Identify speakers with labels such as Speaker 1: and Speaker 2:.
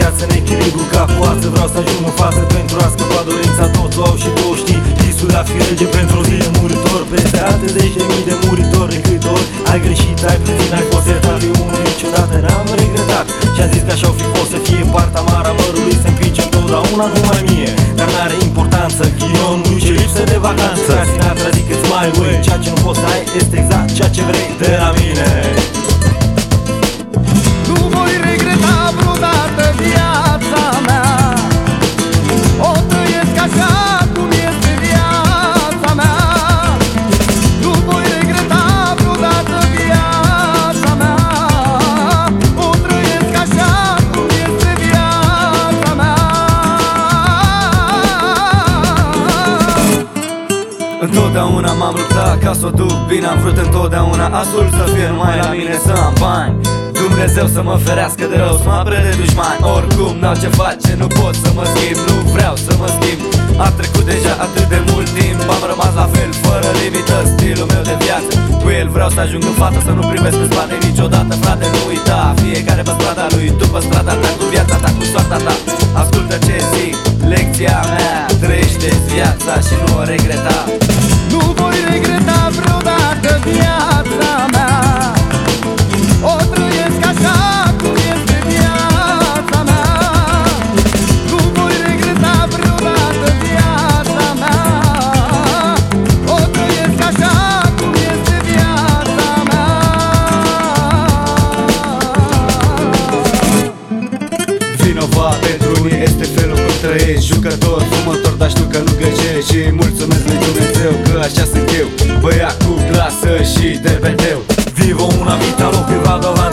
Speaker 1: viață în echilibru ca poată Vreau să ajung în față pentru a scăpa dorința Toți o au și tu o știi. Visul de a fi rege pentru o zi de muritor Peste alte zeci de mii de muritori De câte ori ai greșit, ai plătit, ai fost iertat Eu unul niciodată n-am regretat. Și-am zis că așa-o fi fost să fie partea mare a mărului Se împice întotdeauna numai mie. Dar n-are importanță, ghinion duce lipsă de vacanță. Ca Sinatra zic îți mai way Ceea ce nu poți să ai este exact ceea ce vrei de la mine
Speaker 2: Întotdeauna m-am luptat ca să o duc bine Am vrut întotdeauna asul să fie numai la mine să am bani. Dumnezeu să mă ferească de rău, să mă apere de dușmani. Oricum n-au ce face, nu pot să mă schimb Nu vreau să mă schimb. A trecut deja atât de mult timp Am rămas la fel, fără limită Stilul meu de viață. Cu el vreau să ajung în față Să nu privesc pe spate niciodată. Frate, nu uita Fiecare pe strada lui Tu pe strada ta, cu viața ta, cu soarta ta. Ascultă ce zic, lecția mea Trăiește viața și nu o regreta felul cum trăiești Jucător, fumător, dar știu că nu găsești Și mulțumesc lui Dumnezeu că așa sunt eu. Băiat cu clasă și derbeteu
Speaker 1: Vivo una vita, lo che vado avanti